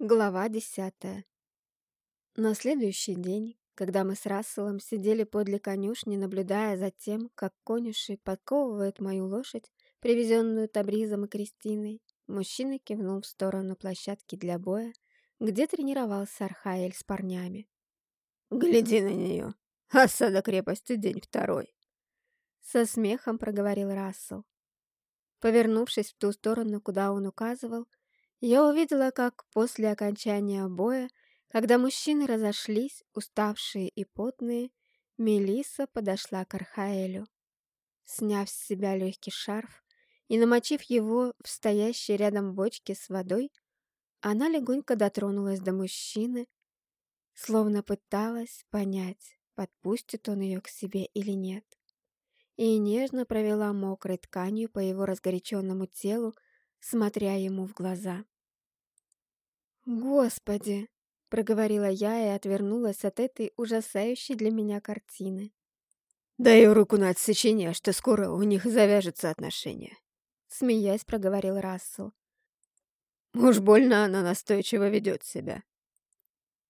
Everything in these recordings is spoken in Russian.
Глава десятая. На следующий день, когда мы с Расселом сидели подле конюшни, наблюдая за тем, как конюши подковывают мою лошадь, привезенную Табризом и Кристиной, мужчина кивнул в сторону площадки для боя, где тренировался Архаэль с парнями. «Гляди на нее! Осада крепости день второй!» Со смехом проговорил Рассел. Повернувшись в ту сторону, куда он указывал, я увидела, как после окончания боя, когда мужчины разошлись, уставшие и потные, Мелиса подошла к Архаэлю. Сняв с себя легкий шарф и намочив его в стоящей рядом бочке с водой, она легонько дотронулась до мужчины, словно пыталась понять, подпустит он ее к себе или нет и нежно провела мокрой тканью по его разгоряченному телу, смотря ему в глаза. «Господи!» — проговорила я и отвернулась от этой ужасающей для меня картины. «Даю руку на отсечение, что скоро у них завяжутся отношения», — смеясь проговорил Рассел. «Уж больно она настойчиво ведет себя».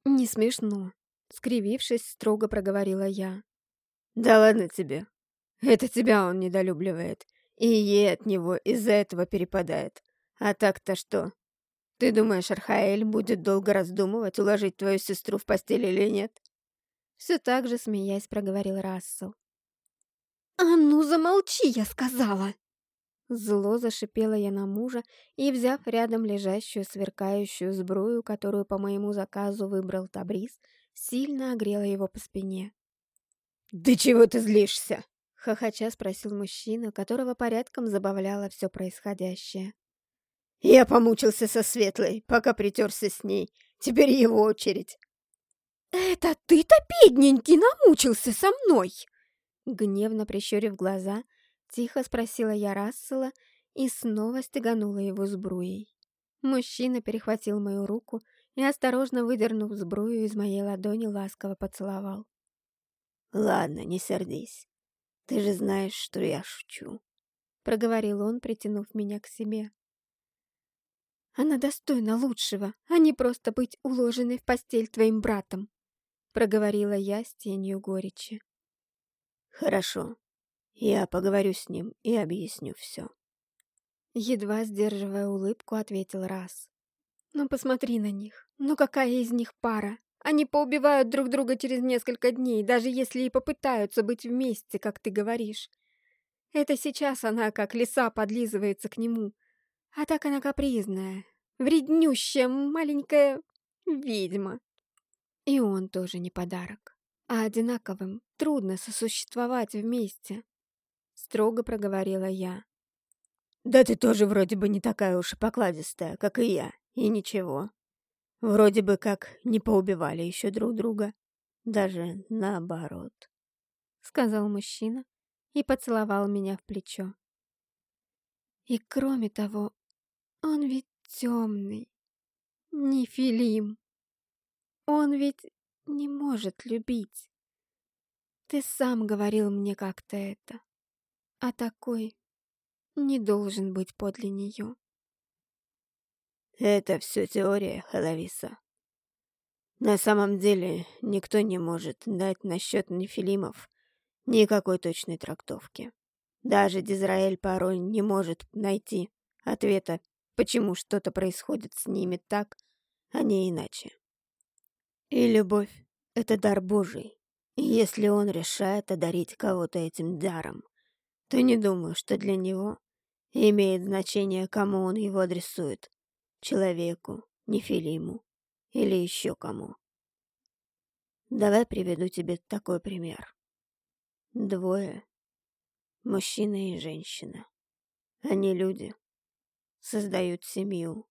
«Не смешно», — скривившись, строго проговорила я. «Да ладно тебе, это тебя он недолюбливает, и ей от него из-за этого перепадает. А так-то что? Ты думаешь, Архаэль будет долго раздумывать, уложить твою сестру в постель или нет?» Все так же, смеясь, проговорил Рассел. «А ну замолчи, я сказала!» Зло зашипела я на мужа и, взяв рядом лежащую сверкающую сбрую, которую по моему заказу выбрал Табрис, сильно огрела его по спине. «Да чего ты злишься?» Хохоча спросил мужчина, которого порядком забавляло все происходящее. «Я помучился со Светлой, пока притерся с ней. Теперь его очередь». «Это ты-то, бедненький, намучился со мной!» Гневно прищурив глаза, тихо спросила я Рассела и снова стеганула его сбруей. Мужчина перехватил мою руку и, осторожно выдернув сбрую из моей ладони, ласково поцеловал. «Ладно, не сердись. «Ты же знаешь, что я шучу», — проговорил он, притянув меня к себе. «Она достойна лучшего, а не просто быть уложенной в постель твоим братом», — проговорила я с тенью горечи. «Хорошо, я поговорю с ним и объясню все». Едва сдерживая улыбку, ответил раз. «Ну посмотри на них, ну какая из них пара? Они поубивают друг друга через несколько дней, даже если и попытаются быть вместе, как ты говоришь. Это сейчас она, как лиса, подлизывается к нему. А так она капризная, вреднющая маленькая ведьма. И он тоже не подарок. А одинаковым трудно сосуществовать вместе. Строго проговорила я. Да ты тоже вроде бы не такая уж и покладистая, как и я, и ничего. Вроде бы как не поубивали еще друг друга. Даже наоборот. Сказал мужчина и поцеловал меня в плечо. И кроме того, он ведь темный, не. Он ведь не может любить. Ты сам говорил мне как-то это. А такой не должен быть подле нее. Это все теория, Халависа. На самом деле, никто не может дать насчет нефилимов никакой точной трактовки. Даже Дизраэль порой не может найти ответа, почему что-то происходит с ними так, а не иначе. И любовь — это дар Божий. И если он решает одарить кого-то этим даром, то не думаю, что для него имеет значение, кому он его адресует человеку, Нефилиму или еще кому. Давай приведу тебе такой пример. Двое. Мужчина и женщина. Они люди. Создают семью.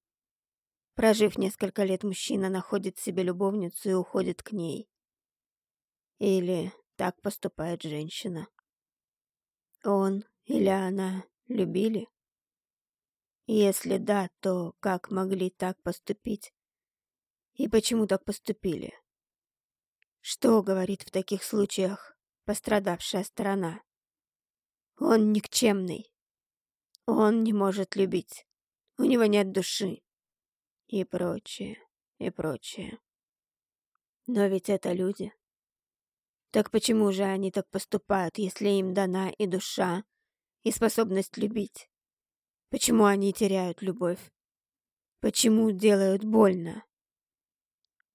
Прожив несколько лет, мужчина находит себе любовницу и уходит к ней. Или так поступает женщина. Он или она любили, если да, то как могли так поступить? И почему так поступили? Что говорит в таких случаях пострадавшая сторона? Он никчемный. Он не может любить. У него нет души. И прочее, и прочее. Но ведь это люди. Так почему же они так поступают, если им дана и душа, и способность любить? Почему они теряют любовь? Почему делают больно?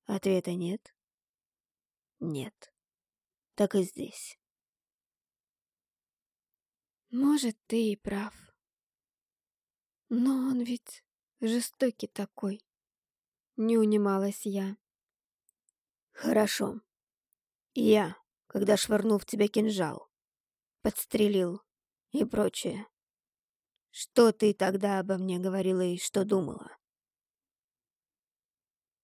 Ответа нет. Нет. Так и здесь. Может, ты и прав. Но он ведь жестокий такой. Не унималась я. Хорошо. Я, когда швырнул в тебя кинжал, подстрелил и прочее. Что ты тогда обо мне говорила и что думала?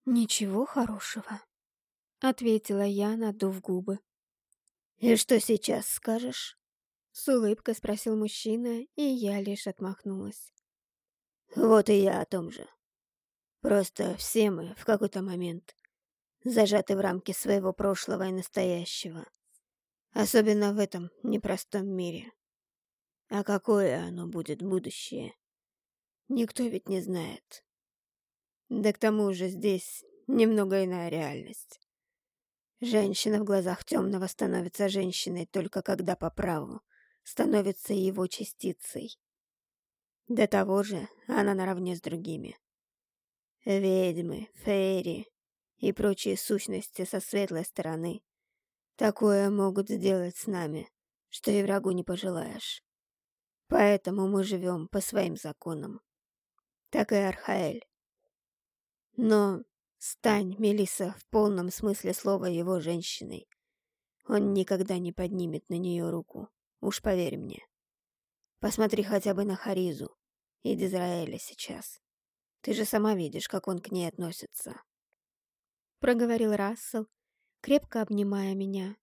Ничего хорошего, ответила я, надув губы. И что сейчас скажешь? С улыбкой спросил мужчина, и я лишь отмахнулась. Вот и я о том же. Просто все мы в какой-то момент зажаты в рамки своего прошлого и настоящего. Особенно в этом непростом мире. А какое оно будет будущее? Никто ведь не знает. Да к тому же здесь немного иная реальность. Женщина в глазах темного становится женщиной только когда по праву становится его частицей. До того же она наравне с другими. Ведьмы, фейри и прочие сущности со светлой стороны такое могут сделать с нами, что и врагу не пожелаешь. Поэтому мы живем по своим законам. Так и Архаэль. Но стань, Мелиса, в полном смысле слова его женщиной. Он никогда не поднимет на нее руку, уж поверь мне. Посмотри хотя бы на Харизу и Дизраэля сейчас. Ты же сама видишь, как он к ней относится. Проговорил Рассел, крепко обнимая меня.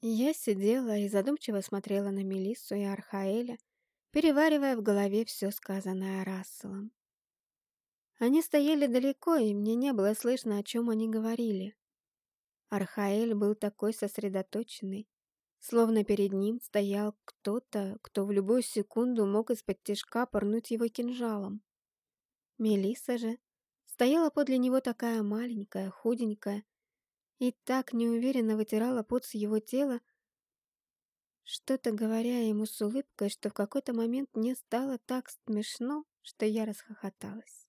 Я сидела и задумчиво смотрела на Мелиссу и Архаэля, переваривая в голове все сказанное Расселом. Они стояли далеко, и мне не было слышно, о чем они говорили. Архаэль был такой сосредоточенный, словно перед ним стоял кто-то, кто в любую секунду мог из-под тишка порнуть его кинжалом. Мелисса же стояла подле него такая маленькая, худенькая, и так неуверенно вытирала пот с его тела, что-то говоря ему с улыбкой, что в какой-то момент мне стало так смешно, что я расхохоталась.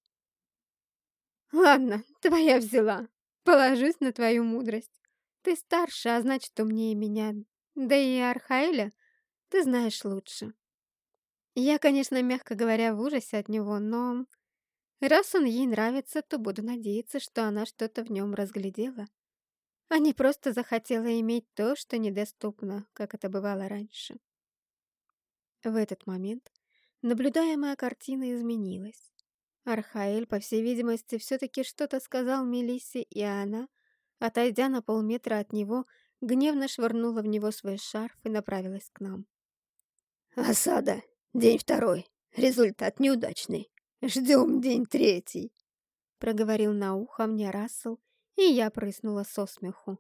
«Ладно, твоя взяла. Положусь на твою мудрость. Ты старше, а значит, умнее меня. Да и Архаэля ты знаешь лучше. Я, конечно, мягко говоря, в ужасе от него, но раз он ей нравится, то буду надеяться, что она что-то в нем разглядела а не просто захотела иметь то, что недоступно, как это бывало раньше. В этот момент наблюдаемая картина изменилась. Архаэль, по всей видимости, все-таки что-то сказал Мелиссе, и она, отойдя на полметра от него, гневно швырнула в него свой шарф и направилась к нам. «Осада. День второй. Результат неудачный. Ждем день третий», — проговорил на ухо мне Рассел, и я прыснула со смеху.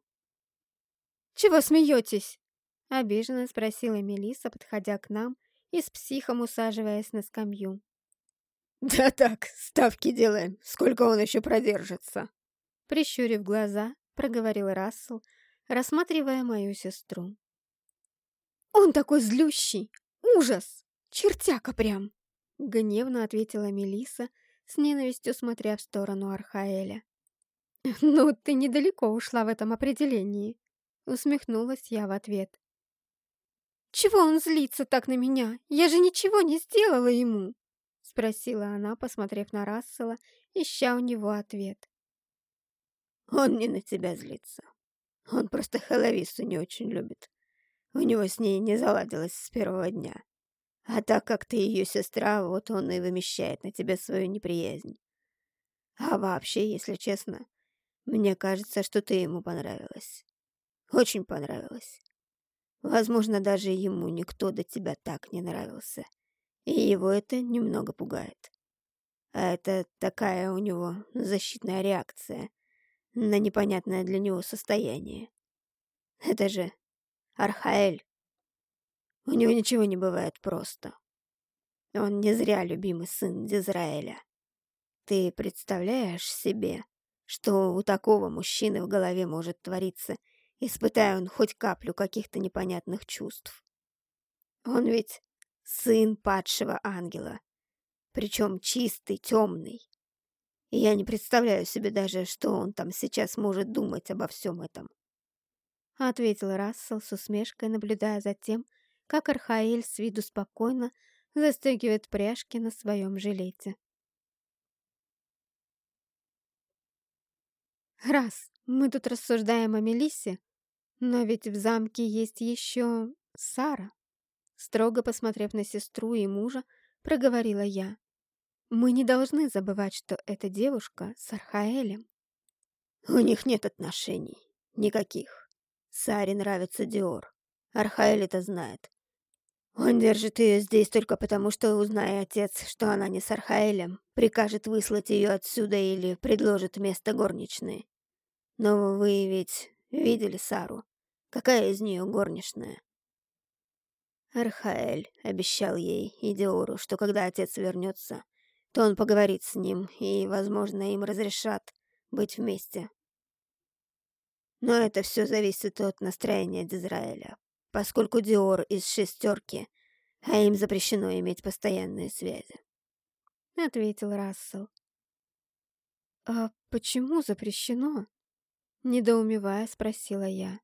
«Чего смеетесь?» — обиженно спросила Мелиса, подходя к нам и с психом усаживаясь на скамью. «Да так, ставки делаем. Сколько он еще продержится?» Прищурив глаза, проговорил Рассел, рассматривая мою сестру. «Он такой злющий! Ужас! Чертяка прям!» Гневно ответила Мелиса, с ненавистью смотря в сторону Архаэля. «Ну, ты недалеко ушла в этом определении», — усмехнулась я в ответ. «Чего он злится так на меня? Я же ничего не сделала ему!» — спросила она, посмотрев на Рассела, ища у него ответ. «Он не на тебя злится. Он просто Хэллоуису не очень любит. У него с ней не заладилось с первого дня. А так как ты ее сестра, вот он и вымещает на тебе свою неприязнь. А вообще, если честно, мне кажется, что ты ему понравилась. Очень понравилась. Возможно, даже ему никто до тебя так не нравился. И его это немного пугает. А это такая у него защитная реакция на непонятное для него состояние. Это же Архаэль. У него ничего не бывает просто. Он не зря любимый сын Дизраэля. Ты представляешь себе, что у такого мужчины в голове может твориться, испытая он хоть каплю каких-то непонятных чувств. Он ведь сын падшего ангела, причем чистый, темный. Я не представляю себе даже, что он там сейчас может думать обо всем этом. Ответил Рассел с усмешкой, наблюдая за тем, как Архаэль с виду спокойно застегивает пряжки на своем жилете. Раз, мы тут рассуждаем о Мелиссе, но ведь в замке есть еще Сара. Строго посмотрев на сестру и мужа, проговорила я. Мы не должны забывать, что эта девушка с Архаэлем. У них нет отношений. Никаких. Саре нравится Диор. Архаэль это знает. Он держит ее здесь только потому, что, узная отец, что она не с Архаэлем, прикажет выслать ее отсюда или предложит место горничной. Но вы ведь видели Сару. Какая из нее горничная? Архаэль обещал ей и Диору, что когда отец вернется, то он поговорит с ним, и, возможно, им разрешат быть вместе. Но это все зависит от настроения Дизраэля, поскольку Диор из шестерки, а им запрещено иметь постоянные связи. Ответил Рассел. «А почему запрещено?» Недоумевая, спросила я.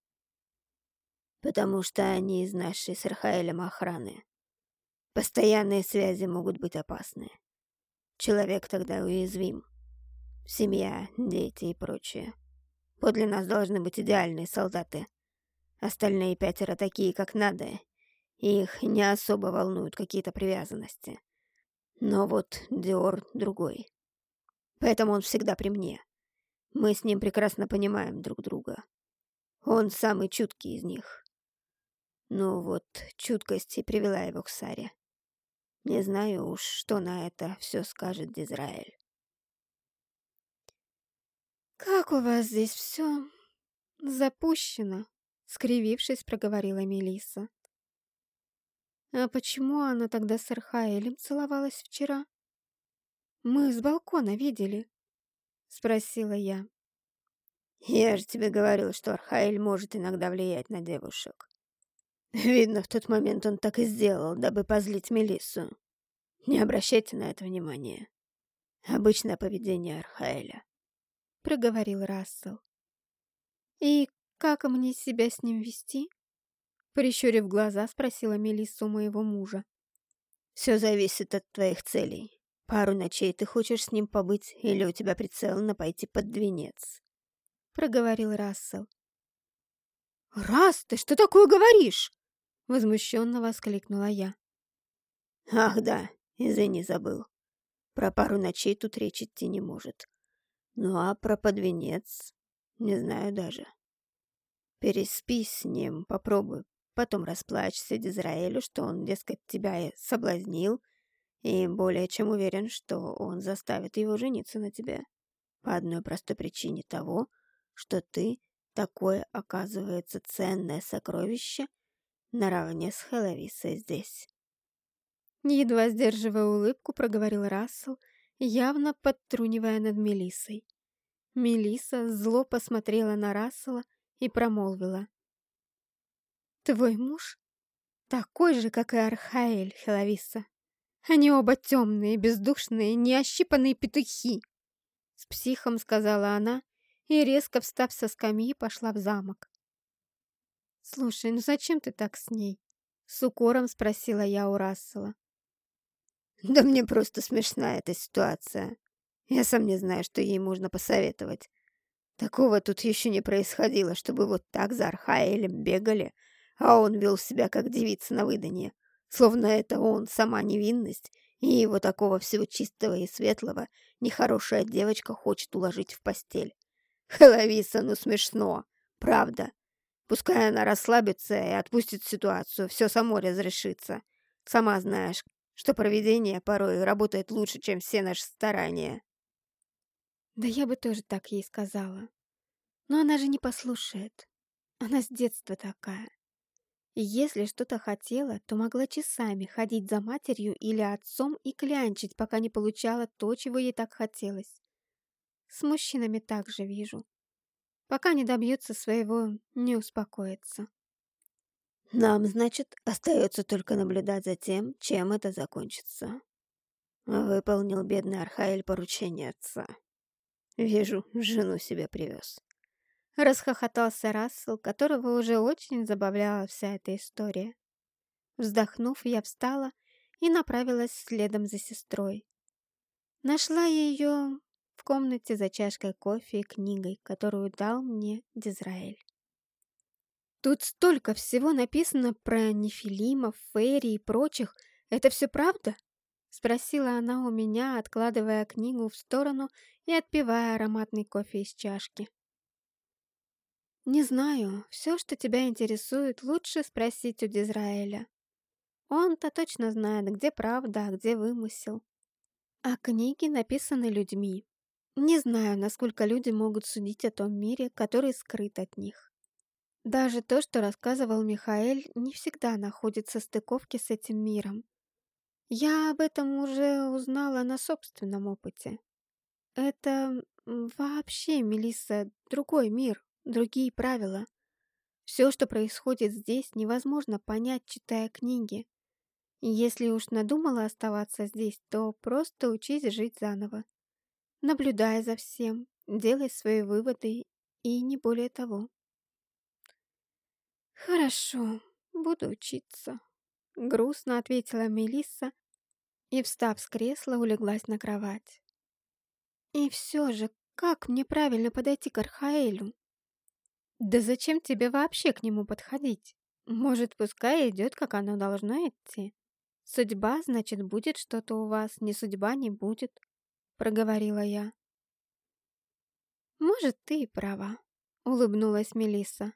«Потому что они из нашей с Рахаэлем охраны. Постоянные связи могут быть опасны. Человек тогда уязвим. Семья, дети и прочее. Подле нас должны быть идеальные солдаты. Остальные пятеро такие, как надо, их не особо волнуют какие-то привязанности. Но вот Диор другой. Поэтому он всегда при мне. Мы с ним прекрасно понимаем друг друга. Он самый чуткий из них. Ну вот, чуткость и привела его к Саре. Не знаю уж, что на это все скажет Дизраэль. «Как у вас здесь все запущено?» — скривившись, проговорила Мелиса. «А почему она тогда с Архаэлем целовалась вчера?» «Мы с балкона видели», — спросила я. «Я же тебе говорил, что Архаэль может иногда влиять на девушек. Видно, в тот момент он так и сделал, дабы позлить Мелиссу. Не обращайте на это внимания. Обычное поведение Архаэля. Проговорил Рассел. И как мне себя с ним вести? Прищурив глаза, спросила Мелисса у моего мужа. Все зависит от твоих целей. Пару ночей ты хочешь с ним побыть, или у тебя прицел на пойти под венец? Проговорил Рассел. «Раз, ты что такое говоришь?» Возмущенно воскликнула я. «Ах да, извини, забыл. Про пару ночей тут речь идти не может. Ну а про подвенец не знаю даже. Переспи с ним, попробуй. Потом расплачься Дизраэлю, что он, дескать, тебя соблазнил, и более чем уверен, что он заставит его жениться на тебе. По одной простой причине того, что ты такое, оказывается, ценное сокровище — наравне с Хеловисой здесь. Едва сдерживая улыбку, проговорил Рассел, явно подтрунивая над Мелиссой. Мелиса зло посмотрела на Рассела и промолвила. «Твой муж такой же, как и Архаэль, Хеловиса. Они оба темные, бездушные, неощипанные петухи!» С психом сказала она и, резко встав со скамьи, пошла в замок. «Слушай, ну зачем ты так с ней?» С укором спросила я у Рассела. «Да мне просто смешна эта ситуация. Я сам не знаю, что ей можно посоветовать. Такого тут еще не происходило, чтобы вот так за Архаэлем бегали, а он вел себя как девица на выданье, словно это он сама невинность, и его такого всего чистого и светлого нехорошая девочка хочет уложить в постель. Хеловиса, ну смешно, правда. Пускай она расслабится и отпустит ситуацию, все само разрешится. Сама знаешь, что проведение порой работает лучше, чем все наши старания. Да я бы тоже так ей сказала. Но она же не послушает. Она с детства такая. И если что-то хотела, то могла часами ходить за матерью или отцом и клянчить, пока не получала то, чего ей так хотелось. С мужчинами также вижу. Пока не добьются своего, не успокоятся. Нам, значит, остается только наблюдать за тем, чем это закончится. Выполнил бедный Архаэль поручение отца. Вижу, жену себе привез. Расхохотался Рассел, которого уже очень забавляла вся эта история. Вздохнув, я встала и направилась следом за сестрой. Нашла ее в комнате за чашкой кофе и книгой, которую дал мне Дизраэль. Тут столько всего написано про нефилимов, фейри и прочих. Это все правда? Спросила она у меня, откладывая книгу в сторону и отпивая ароматный кофе из чашки. «Не знаю. Все, что тебя интересует, лучше спросить у Дизраэля. Он-то точно знает, где правда, а где вымысел. А книги написаны людьми. Не знаю, насколько люди могут судить о том мире, который скрыт от них. Даже то, что рассказывал Михаэль, не всегда находится в стыковке с этим миром. Я об этом уже узнала на собственном опыте. Это вообще, Мелисса, другой мир, другие правила. Все, что происходит здесь, невозможно понять, читая книги. Если уж надумала оставаться здесь, то просто учись жить заново. Наблюдай за всем, делай свои выводы и не более того. «Хорошо, буду учиться», — грустно ответила Мелисса и, встав с кресла, улеглась на кровать. «И все же, как мне правильно подойти к Архаэлю?» «Да зачем тебе вообще к нему подходить? Может, пускай идет, как оно должно идти. Судьба, значит, будет что-то у вас, не судьба не будет», — проговорила я. «Может, ты и права», — улыбнулась Мелисса.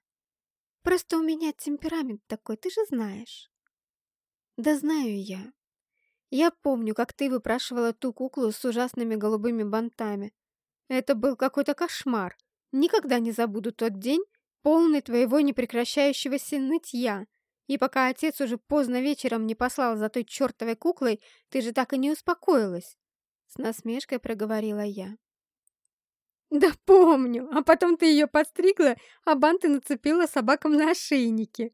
Просто у меня темперамент такой, ты же знаешь. Да знаю я. Я помню, как ты выпрашивала ту куклу с ужасными голубыми бантами. Это был какой-то кошмар. Никогда не забуду тот день, полный твоего непрекращающегося нытья. И пока отец уже поздно вечером не послал за той чертовой куклой, ты же так и не успокоилась. С насмешкой проговорила я. «Да помню, а потом ты ее подстригла, а банты нацепила собакам на ошейники.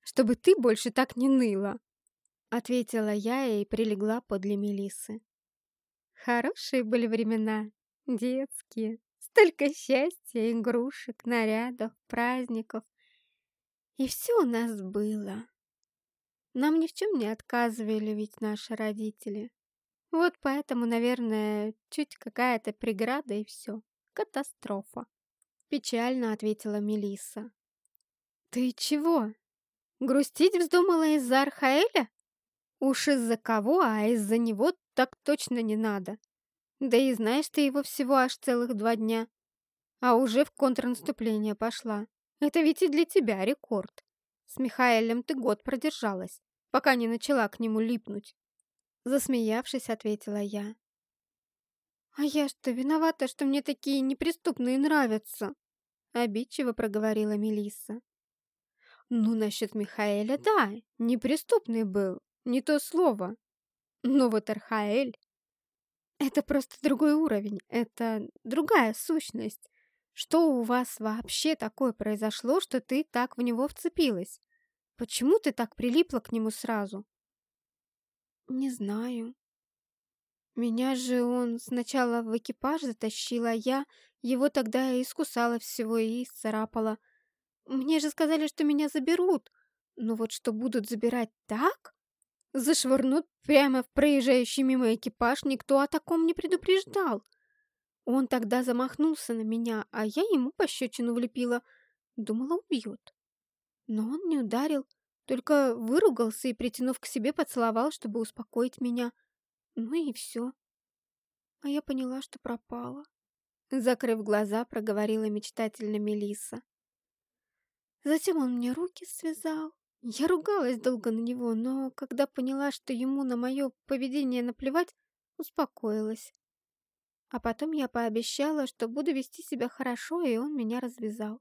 Чтобы ты больше так не ныла!» Ответила я и прилегла подле Мелисы. Хорошие были времена, детские. Столько счастья, игрушек, нарядов, праздников. И все у нас было. Нам ни в чем не отказывали ведь наши родители. Вот поэтому, наверное, чуть какая-то преграда и все. Катастрофа. Печально ответила Мелиса. Ты чего? Грустить вздумала из-за Архаэля? Уж из-за кого, а из-за него так точно не надо. Да и знаешь ты его всего аж целых два дня. А уже в контрнаступление пошла. Это ведь и для тебя рекорд. С Михаэлем ты год продержалась, пока не начала к нему липнуть. Засмеявшись, ответила я. «А я что, виновата, что мне такие неприступные нравятся?» Обидчиво проговорила Мелисса. «Ну, насчет Михаэля, да, неприступный был, не то слово. Но вот Архаэль — это просто другой уровень, это другая сущность. Что у вас вообще такое произошло, что ты так в него вцепилась? Почему ты так прилипла к нему сразу?» «Не знаю. Меня же он сначала в экипаж затащил, а я его тогда и искусала всего и исцарапала. Мне же сказали, что меня заберут. Но вот что будут забирать так? Зашвырнут прямо в проезжающий мимо экипаж, никто о таком не предупреждал. Он тогда замахнулся на меня, а я ему пощечину влепила. Думала, убьет. Но он не ударил, только выругался и, притянув к себе, поцеловал, чтобы успокоить меня. Ну и все. А я поняла, что пропала. Закрыв глаза, проговорила мечтательно Мелиса. Затем он мне руки связал. Я ругалась долго на него, но когда поняла, что ему на мое поведение наплевать, успокоилась. А потом я пообещала, что буду вести себя хорошо, и он меня развязал.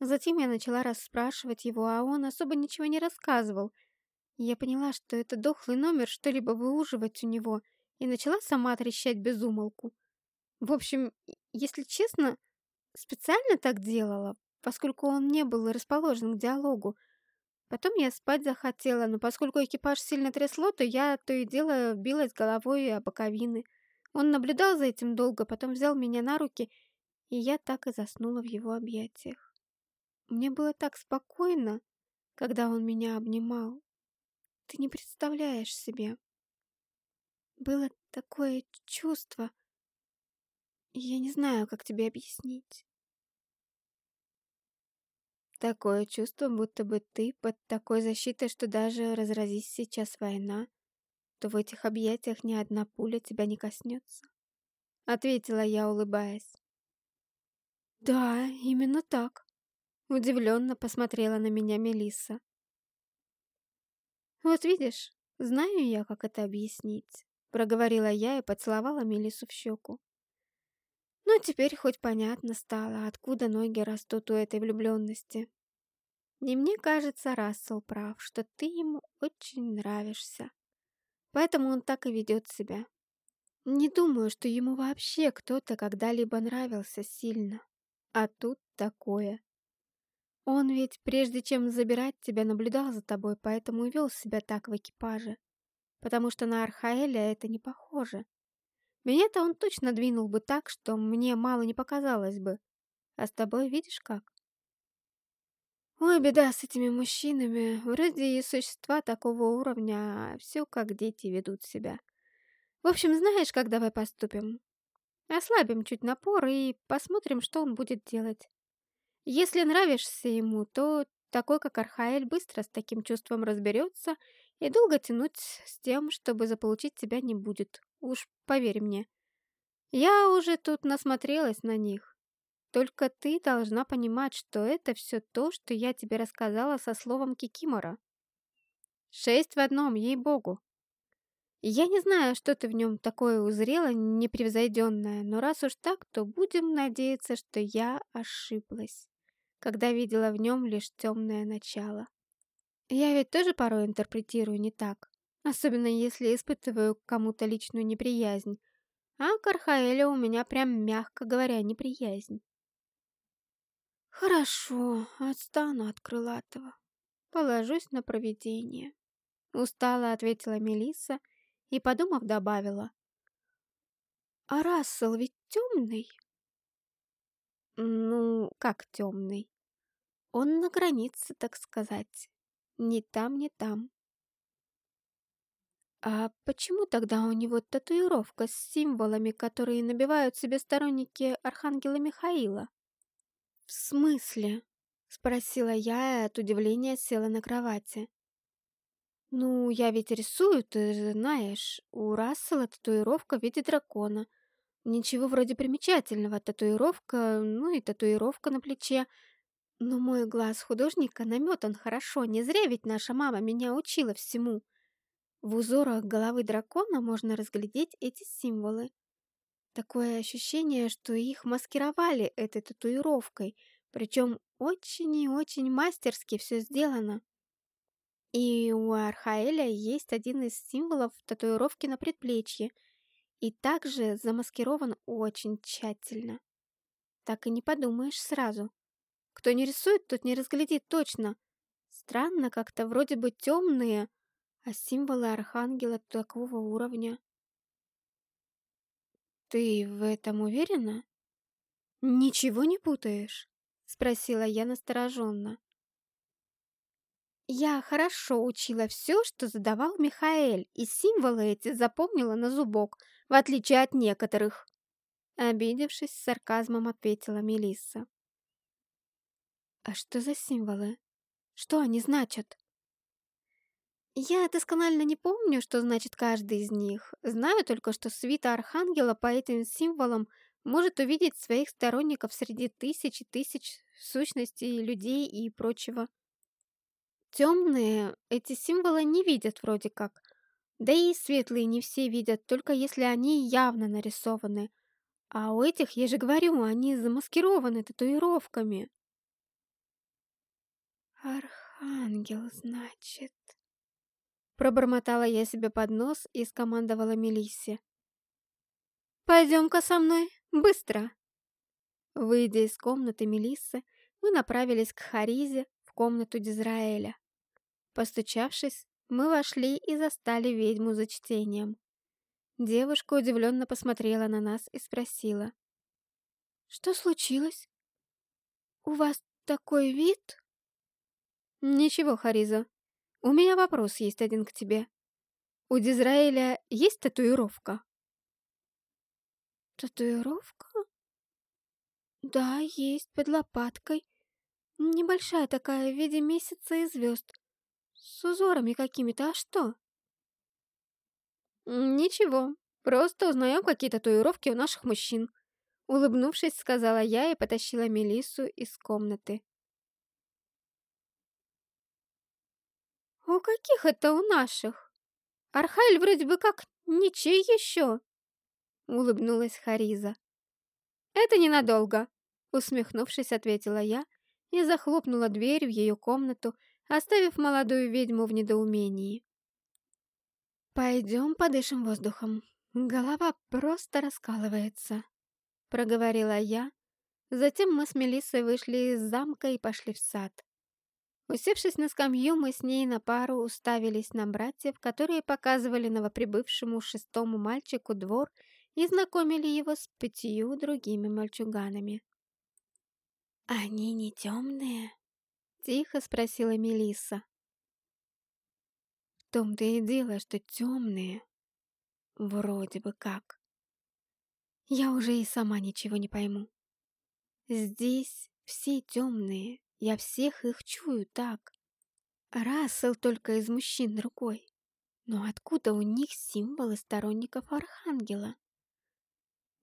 Затем я начала расспрашивать его, а он особо ничего не рассказывал. Я поняла, что это дохлый номер что-либо выуживать у него, и начала сама трещать без умолку. В общем, если честно, специально так делала, поскольку он не был расположен к диалогу. Потом я спать захотела, но поскольку экипаж сильно трясло, то я то и дело билась головой о боковины. Он наблюдал за этим долго, потом взял меня на руки, и я так и заснула в его объятиях. Мне было так спокойно, когда он меня обнимал. Ты не представляешь себе. Было такое чувство. Я не знаю, как тебе объяснить. Такое чувство, будто бы ты под такой защитой, что даже разразись сейчас война, то в этих объятиях ни одна пуля тебя не коснется. Ответила я, улыбаясь. Да, именно так. Удивленно посмотрела на меня Мелисса. Вот видишь, знаю я, как это объяснить. Проговорила я и поцеловала Мелиссу в щеку. Ну, теперь хоть понятно стало, откуда ноги растут у этой влюбленности. И мне кажется, Рассел прав, что ты ему очень нравишься. Поэтому он так и ведет себя. Не думаю, что ему вообще кто-то когда-либо нравился сильно. А тут такое. Он ведь, прежде чем забирать тебя, наблюдал за тобой, поэтому и вел себя так в экипаже. Потому что на Архаэля это не похоже. Меня-то он точно двинул бы так, что мне мало не показалось бы. А с тобой видишь как? Ой, беда с этими мужчинами. Вроде и существа такого уровня, а все как дети ведут себя. В общем, знаешь, как давай поступим? Ослабим чуть напор и посмотрим, что он будет делать. Если нравишься ему, то такой, как Архаэль, быстро с таким чувством разберется и долго тянуть с тем, чтобы заполучить тебя не будет. Уж поверь мне. Я уже тут насмотрелась на них. Только ты должна понимать, что это все то, что я тебе рассказала со словом Кикимора. Шесть в одном, ей-богу. Я не знаю, что ты в нем такое узрела, непревзойденное, но раз уж так, то будем надеяться, что я ошиблась, когда видела в нем лишь темное начало. Я ведь тоже порой интерпретирую не так, особенно если испытываю к кому-то личную неприязнь. А к Архаэлю у меня прям, мягко говоря, неприязнь. Хорошо, отстану от крылатого. Положусь на провидение. Устала, ответила Мелисса и, подумав, добавила. А Рассел ведь темный? Ну, как темный? Он на границе, так сказать. Ни там, ни там. А почему тогда у него татуировка с символами, которые набивают себе сторонники Архангела Михаила? В смысле? Спросила я и от удивления села на кровати. Ну, я ведь рисую, ты знаешь. У Рассела татуировка в виде дракона. Ничего вроде примечательного. Татуировка, ну и татуировка на плече — но мой глаз художника наметан хорошо, не зря ведь наша мама меня учила всему. В узорах головы дракона можно разглядеть эти символы. Такое ощущение, что их маскировали этой татуировкой, причем очень и очень мастерски все сделано. И у Архаэля есть один из символов татуировки на предплечье, и также замаскирован очень тщательно. Так и не подумаешь сразу. Кто не рисует, тот не разглядит точно. Странно как-то, вроде бы темные, а символы архангела такого уровня. Ты в этом уверена? Ничего не путаешь? Спросила я настороженно. Я хорошо учила все, что задавал Михаэль, и символы эти запомнила на зубок, в отличие от некоторых. Обидевшись, с сарказмом ответила Мелисса. А что за символы? Что они значат? Я досконально не помню, что значит каждый из них. Знаю только, что свита Архангела по этим символам может увидеть своих сторонников среди тысяч и тысяч сущностей, людей и прочего. Темные эти символы не видят вроде как. Да и светлые не все видят, только если они явно нарисованы. А у этих, я же говорю, они замаскированы татуировками. «Архангел, значит...» Пробормотала я себе под нос и скомандовала Мелиссе. «Пойдем-ка со мной, Быстро!» Выйдя из комнаты Мелиссы, мы направились к Харизе в комнату Дизраэля. Постучавшись, мы вошли и застали ведьму за чтением. Девушка удивленно посмотрела на нас и спросила. «Что случилось? У вас такой вид?» «Ничего, Хариза. У меня вопрос есть один к тебе. У Дизраэля есть татуировка?» «Татуировка?» «Да, есть, под лопаткой. Небольшая такая, в виде месяца и звезд. С узорами какими-то, а что?» «Ничего, просто узнаем какие татуировки у наших мужчин», улыбнувшись, сказала я и потащила Мелиссу из комнаты. «У каких это у наших? Архайль вроде бы как ничей еще!» Улыбнулась Хариза. «Это ненадолго», усмехнувшись, ответила я и захлопнула дверь в ее комнату, оставив молодую ведьму в недоумении. «Пойдем подышим воздухом. Голова просто раскалывается», — проговорила я. Затем мы с Мелиссой вышли из замка и пошли в сад. Усевшись на скамью, мы с ней на пару уставились на братьев, которые показывали новоприбывшему шестому мальчику двор и знакомили его с пятью другими мальчуганами. «Они не темные?» — тихо спросила Мелисса том-то и дело, что темные. Вроде бы как. Я уже и сама ничего не пойму. Здесь все темные, я всех их чую так. Рассел только из мужчин другой. Но откуда у них символы сторонников Архангела?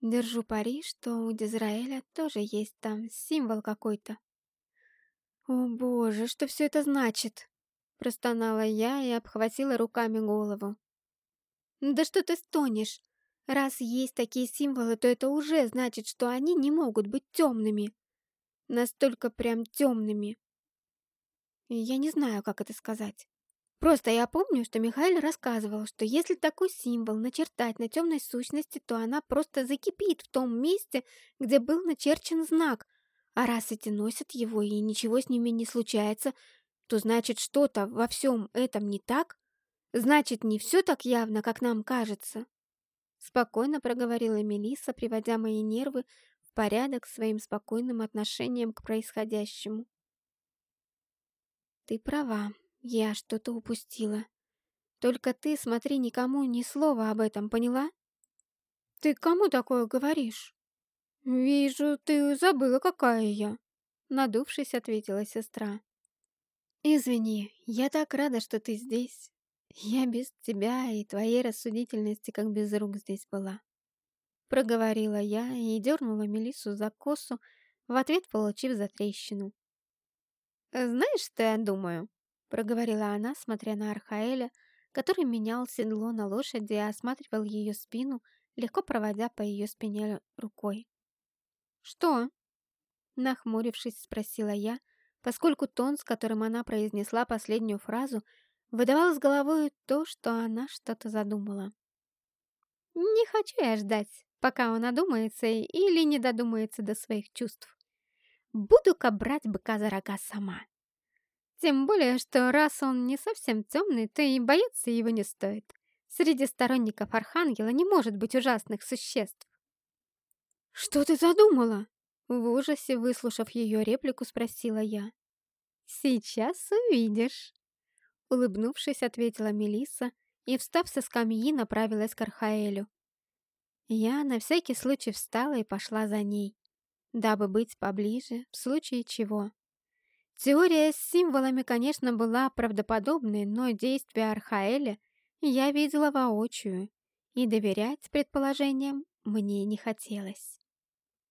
Держу пари, что у Дизраэля тоже есть там символ какой-то. О боже, что все это значит? Простонала я и обхватила руками голову. «Да что ты стонешь? Раз есть такие символы, то это уже значит, что они не могут быть темными. Настолько прям темными. Я не знаю, как это сказать. Просто я помню, что Михаил рассказывал, что если такой символ начертать на темной сущности, то она просто закипит в том месте, где был начерчен знак, а раз эти носят его и ничего с ними не случается, то значит что-то во всем этом не так? Значит, не все так явно, как нам кажется. Спокойно проговорила Мелисса, приводя мои нервы порядок своим спокойным отношением к происходящему. Ты права, я что-то упустила. Только ты, смотри, никому ни слова об этом, поняла? Ты кому такое говоришь? Вижу, ты забыла, какая я. Надувшись, ответила сестра. «Извини, я так рада, что ты здесь. Я без тебя и твоей рассудительности как без рук здесь была». Проговорила я и дернула Мелиссу за косу, в ответ получив затрещину. «Знаешь, что я думаю?» — проговорила она, смотря на Архаэля, который менял седло на лошади и осматривал ее спину, легко проводя по ее спине рукой. «Что?» — нахмурившись, спросила я, поскольку тон, с которым она произнесла последнюю фразу, выдавал с головой то, что она что-то задумала. «Не хочу я ждать, пока он одумается или не додумается до своих чувств. Буду-ка брать быка за рога сама. Тем более, что раз он не совсем темный, то и бояться его не стоит. Среди сторонников Архангела не может быть ужасных существ». «Что ты задумала?» В ужасе, выслушав ее реплику, спросила я. «Сейчас увидишь», — улыбнувшись, ответила Мелисса и, встав со скамьи, направилась к Архаэлю. Я на всякий случай встала и пошла за ней, дабы быть поближе, в случае чего. Теория с символами, конечно, была правдоподобной, но действия Архаэля я видела воочию, и доверять предположениям мне не хотелось.